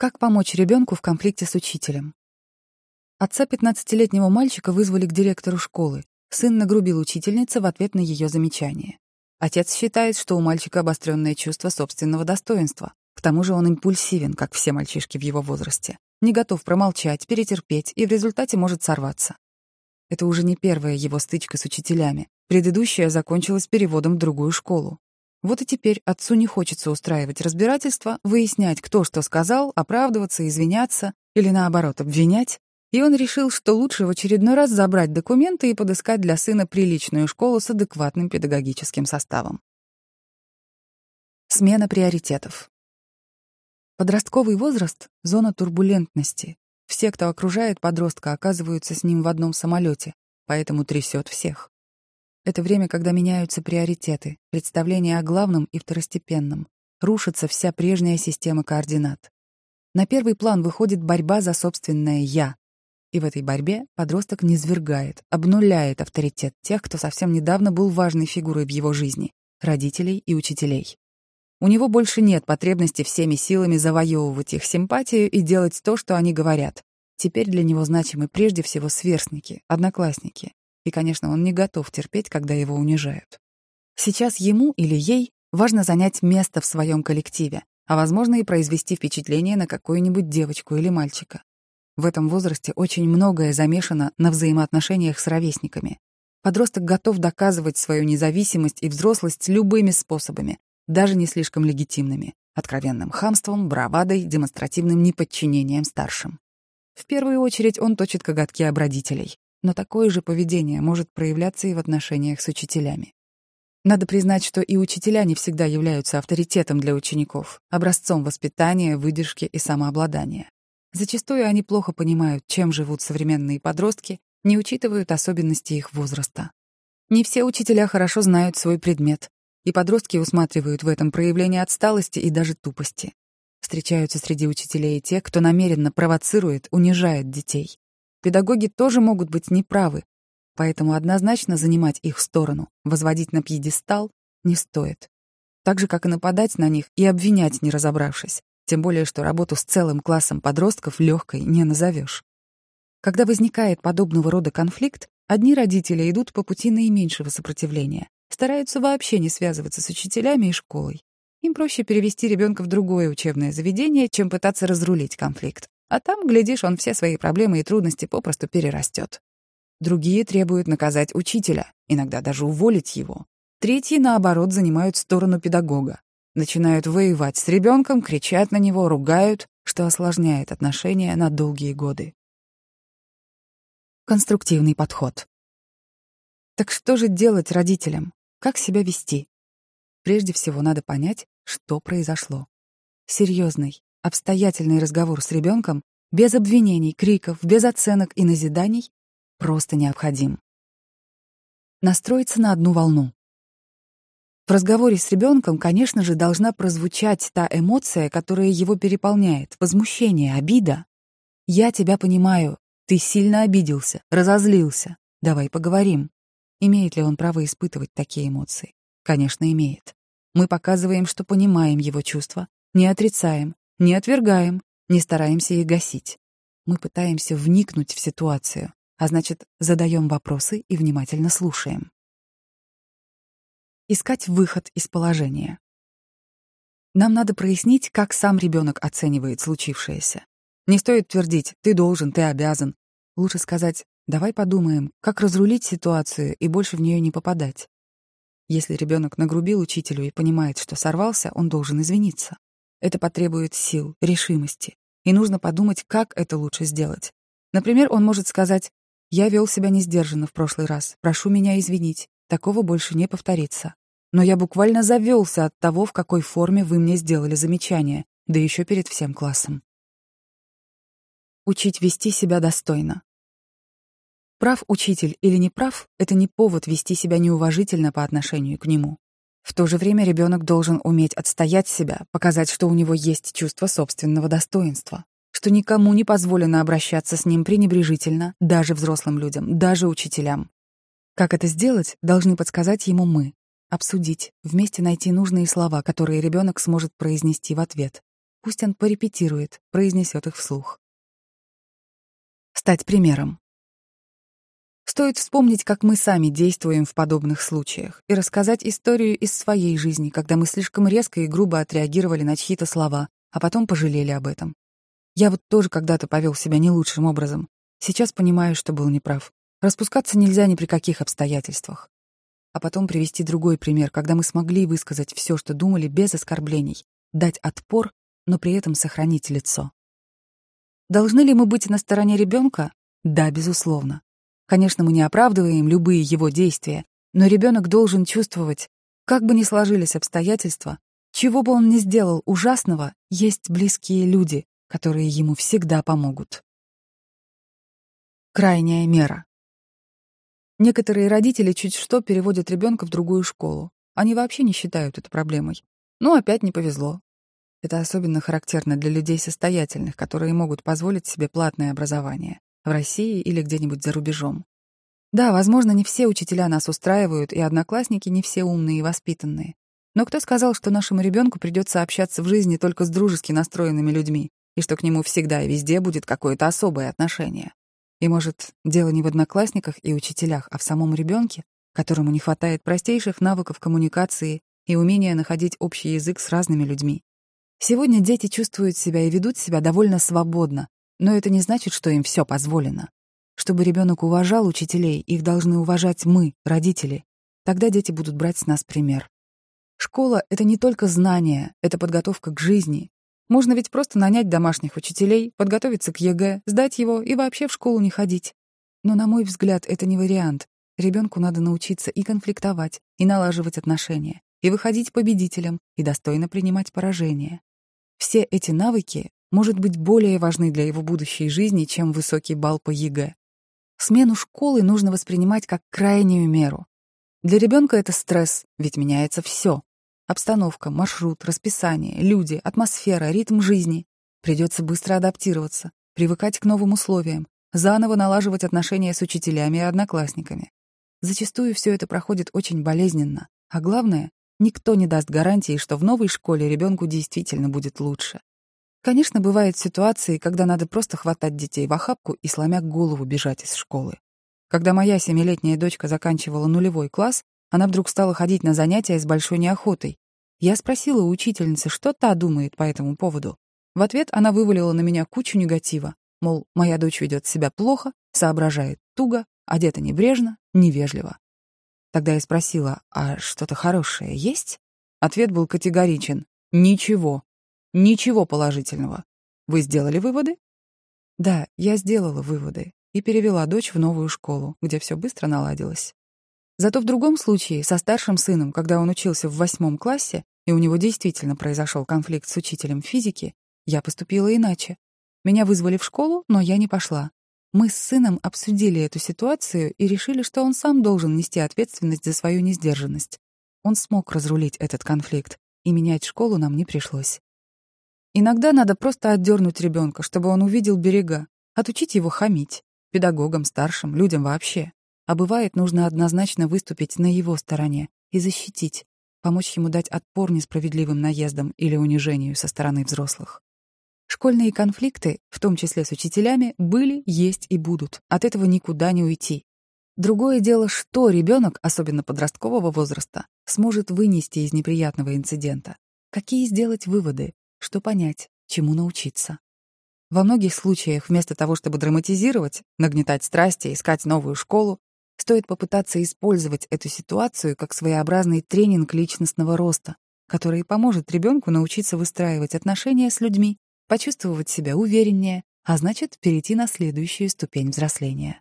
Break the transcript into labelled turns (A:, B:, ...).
A: Как помочь ребенку в конфликте с учителем? Отца 15-летнего мальчика вызвали к директору школы. Сын нагрубил учительнице в ответ на ее замечание. Отец считает, что у мальчика обостренное чувство собственного достоинства. К тому же он импульсивен, как все мальчишки в его возрасте. Не готов промолчать, перетерпеть и в результате может сорваться. Это уже не первая его стычка с учителями. Предыдущая закончилась переводом в другую школу. Вот и теперь отцу не хочется устраивать разбирательства, выяснять, кто что сказал, оправдываться, извиняться или, наоборот, обвинять. И он решил, что лучше в очередной раз забрать документы и подыскать для сына приличную школу с адекватным педагогическим составом. Смена приоритетов. Подростковый возраст — зона турбулентности. Все, кто окружает подростка, оказываются с ним в одном самолете, поэтому трясет всех. Это время, когда меняются приоритеты, представления о главном и второстепенном. Рушится вся прежняя система координат. На первый план выходит борьба за собственное «я». И в этой борьбе подросток низвергает, обнуляет авторитет тех, кто совсем недавно был важной фигурой в его жизни — родителей и учителей. У него больше нет потребности всеми силами завоевывать их симпатию и делать то, что они говорят. Теперь для него значимы прежде всего сверстники, одноклассники, и, конечно, он не готов терпеть, когда его унижают. Сейчас ему или ей важно занять место в своем коллективе, а, возможно, и произвести впечатление на какую-нибудь девочку или мальчика. В этом возрасте очень многое замешано на взаимоотношениях с ровесниками. Подросток готов доказывать свою независимость и взрослость любыми способами, даже не слишком легитимными — откровенным хамством, бравадой, демонстративным неподчинением старшим. В первую очередь он точит коготки об родителей, но такое же поведение может проявляться и в отношениях с учителями. Надо признать, что и учителя не всегда являются авторитетом для учеников, образцом воспитания, выдержки и самообладания. Зачастую они плохо понимают, чем живут современные подростки, не учитывают особенности их возраста. Не все учителя хорошо знают свой предмет, и подростки усматривают в этом проявление отсталости и даже тупости. Встречаются среди учителей и те, кто намеренно провоцирует, унижает детей. Педагоги тоже могут быть неправы, поэтому однозначно занимать их сторону, возводить на пьедестал не стоит. Так же, как и нападать на них и обвинять, не разобравшись. Тем более, что работу с целым классом подростков легкой не назовешь. Когда возникает подобного рода конфликт, одни родители идут по пути наименьшего сопротивления, стараются вообще не связываться с учителями и школой. Им проще перевести ребенка в другое учебное заведение, чем пытаться разрулить конфликт. А там, глядишь, он все свои проблемы и трудности попросту перерастет. Другие требуют наказать учителя, иногда даже уволить его. Третьи, наоборот, занимают сторону педагога. Начинают воевать с ребенком, кричат на него, ругают, что осложняет отношения на долгие годы. Конструктивный подход. Так что же делать родителям? Как себя вести? Прежде всего надо понять, что произошло. Серьезный, Обстоятельный разговор с ребенком без обвинений, криков, без оценок и назиданий просто необходим. Настроиться на одну волну. В разговоре с ребенком, конечно же, должна прозвучать та эмоция, которая его переполняет, возмущение, обида. «Я тебя понимаю. Ты сильно обиделся, разозлился. Давай поговорим». Имеет ли он право испытывать такие эмоции? Конечно, имеет. Мы показываем, что понимаем его чувства, не отрицаем, не отвергаем, не стараемся их гасить. Мы пытаемся вникнуть в ситуацию, а значит, задаем вопросы и внимательно слушаем. Искать выход из положения. Нам надо прояснить, как сам ребенок оценивает случившееся. Не стоит твердить «ты должен», «ты обязан». Лучше сказать «давай подумаем, как разрулить ситуацию и больше в нее не попадать». Если ребенок нагрубил учителю и понимает, что сорвался, он должен извиниться. Это потребует сил, решимости. И нужно подумать, как это лучше сделать. Например, он может сказать «Я вел себя несдержанно в прошлый раз, прошу меня извинить, такого больше не повторится». Но я буквально завелся от того, в какой форме вы мне сделали замечание, да еще перед всем классом. Учить вести себя достойно. Прав учитель или не прав — это не повод вести себя неуважительно по отношению к нему. В то же время ребенок должен уметь отстоять себя, показать, что у него есть чувство собственного достоинства, что никому не позволено обращаться с ним пренебрежительно, даже взрослым людям, даже учителям. Как это сделать, должны подсказать ему мы, обсудить, вместе найти нужные слова, которые ребенок сможет произнести в ответ. Пусть он порепетирует, произнесет их вслух. Стать примером. Стоит вспомнить, как мы сами действуем в подобных случаях, и рассказать историю из своей жизни, когда мы слишком резко и грубо отреагировали на чьи-то слова, а потом пожалели об этом. Я вот тоже когда-то повел себя не лучшим образом. Сейчас понимаю, что был неправ. Распускаться нельзя ни при каких обстоятельствах. А потом привести другой пример, когда мы смогли высказать все, что думали, без оскорблений, дать отпор, но при этом сохранить лицо. Должны ли мы быть на стороне ребенка? Да, безусловно. Конечно, мы не оправдываем любые его действия, но ребенок должен чувствовать, как бы ни сложились обстоятельства, чего бы он ни сделал ужасного, есть близкие люди, которые ему всегда помогут. Крайняя мера. Некоторые родители чуть что переводят ребенка в другую школу. Они вообще не считают это проблемой. Ну, опять не повезло. Это особенно характерно для людей состоятельных, которые могут позволить себе платное образование в России или где-нибудь за рубежом. Да, возможно, не все учителя нас устраивают, и одноклассники не все умные и воспитанные. Но кто сказал, что нашему ребенку придется общаться в жизни только с дружески настроенными людьми, и что к нему всегда и везде будет какое-то особое отношение? И, может, дело не в одноклассниках и учителях, а в самом ребенке, которому не хватает простейших навыков коммуникации и умения находить общий язык с разными людьми. Сегодня дети чувствуют себя и ведут себя довольно свободно, но это не значит, что им все позволено. Чтобы ребенок уважал учителей, их должны уважать мы, родители. Тогда дети будут брать с нас пример. Школа — это не только знания, это подготовка к жизни. Можно ведь просто нанять домашних учителей, подготовиться к ЕГЭ, сдать его и вообще в школу не ходить. Но, на мой взгляд, это не вариант. Ребенку надо научиться и конфликтовать, и налаживать отношения, и выходить победителем, и достойно принимать поражение. Все эти навыки, может быть, более важны для его будущей жизни, чем высокий балл по ЕГЭ. Смену школы нужно воспринимать как крайнюю меру. Для ребенка это стресс, ведь меняется все. Обстановка, маршрут, расписание, люди, атмосфера, ритм жизни. Придется быстро адаптироваться, привыкать к новым условиям, заново налаживать отношения с учителями и одноклассниками. Зачастую все это проходит очень болезненно, а главное, никто не даст гарантии, что в новой школе ребенку действительно будет лучше. Конечно, бывают ситуации, когда надо просто хватать детей в охапку и, сломя голову, бежать из школы. Когда моя семилетняя дочка заканчивала нулевой класс, она вдруг стала ходить на занятия с большой неохотой. Я спросила у учительницы, что та думает по этому поводу. В ответ она вывалила на меня кучу негатива. Мол, моя дочь ведет себя плохо, соображает туго, одета небрежно, невежливо. Тогда я спросила, а что-то хорошее есть? Ответ был категоричен. Ничего. Ничего положительного. Вы сделали выводы? Да, я сделала выводы и перевела дочь в новую школу, где все быстро наладилось. Зато в другом случае, со старшим сыном, когда он учился в восьмом классе, и у него действительно произошел конфликт с учителем физики, я поступила иначе. Меня вызвали в школу, но я не пошла. Мы с сыном обсудили эту ситуацию и решили, что он сам должен нести ответственность за свою несдержанность. Он смог разрулить этот конфликт, и менять школу нам не пришлось. Иногда надо просто отдернуть ребенка, чтобы он увидел берега, отучить его хамить, педагогам, старшим, людям вообще. А бывает, нужно однозначно выступить на его стороне и защитить, помочь ему дать отпор несправедливым наездам или унижению со стороны взрослых. Школьные конфликты, в том числе с учителями, были, есть и будут. От этого никуда не уйти. Другое дело, что ребенок, особенно подросткового возраста, сможет вынести из неприятного инцидента. Какие сделать выводы, что понять, чему научиться. Во многих случаях, вместо того, чтобы драматизировать, нагнетать страсти, искать новую школу, стоит попытаться использовать эту ситуацию как своеобразный тренинг личностного роста, который поможет ребенку научиться выстраивать отношения с людьми почувствовать себя увереннее, а значит, перейти на следующую ступень взросления.